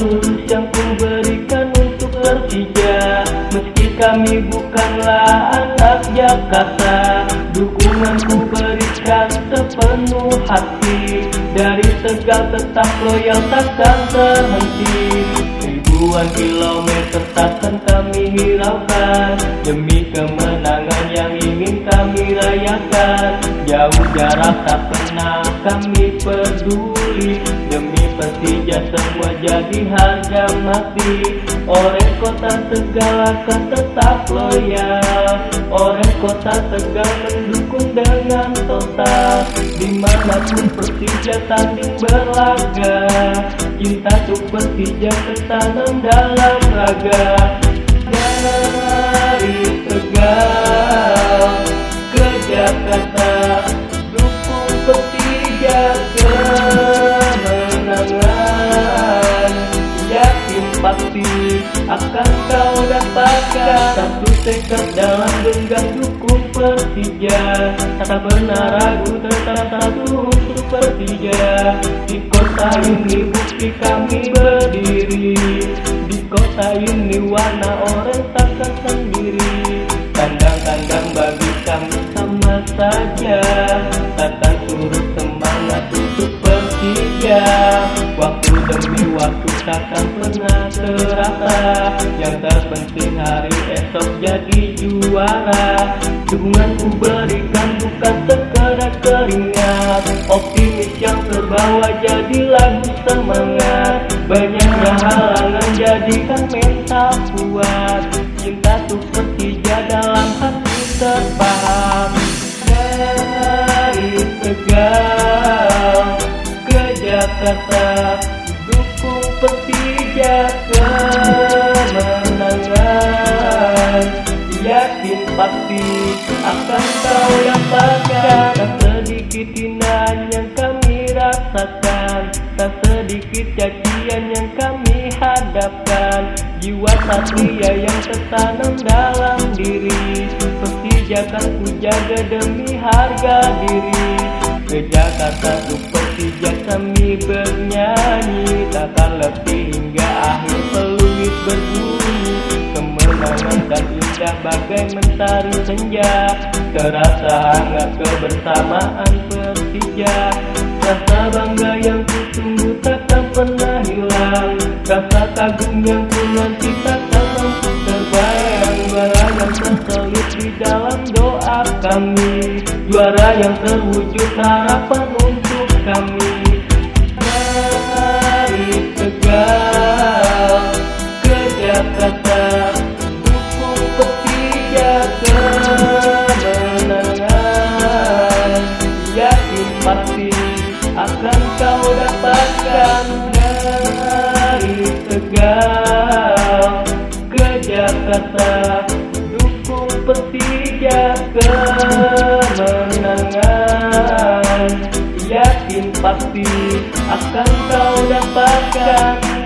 tulus yang ku berikan untuk Persija Meski kami bukanlah anak Jakarta Dukungan ku berikan sepenuh hati. Dari Tegal tetap loyal takkan terhenti. Ribuan kilometer takkan kami hiraukan. Demi kemenangan yang ingin kami rayakan. Jauh jarak tak pernah kami peduli. Demi Persija semua jadi harga mati. Orang kota Tegal akan tetap loyal. Orang kota Tegal mendukung dengan total. Di mana pun Persija tanding berlaga Cinta untuk Persija tertanam dalam raga. Dari akan kau dapatkan Satu tekad dalam genggam dukung Persija Tak pernah ragu tetap satu untuk Persija Di kota ini bukti kami berdiri. Di kota ini warna orang takkan sendiri. Kandang-kandang bagi kami sama saja. Takkan turut semangat untuk Persija hari esok jadi juara. Dukunganku berikan bukan sekedar keringat. Optimis yang terbawa jadi lagu semangat. Banyaknya halangan jadikan mental kuat. Cinta tuh Persija dalam hati terpaham. Dari Tegal ke Jakarta Dukung Persija kemenangan Yakin pasti akan kau dapatkan Tak sedikit hinaan yang kami rasakan. Tak sedikit cacian yang kami hadapkan. Jiwa satria yang tertanam dalam diri. Kan ku jaga demi harga diri. Ke Jakarta Persija kami bernyanyi. Takkan letih hingga akhir peluit berbunyi. Kemenangan indah bagai mentari senja Terasa hangat kebersamaan Persija. Rasa bangga yang ku tunggu takkan pernah hilang Rasa kagum yang ku nanti takkan mampu terbayang. Juara yang terselip di dalam doa kami Juara yang terwujud harapan untuk kami pasti akan kau dapatkan Dari Tegal ke Jakarta Dukung Persija kemenangan. Yakin pasti akan kau dapatkan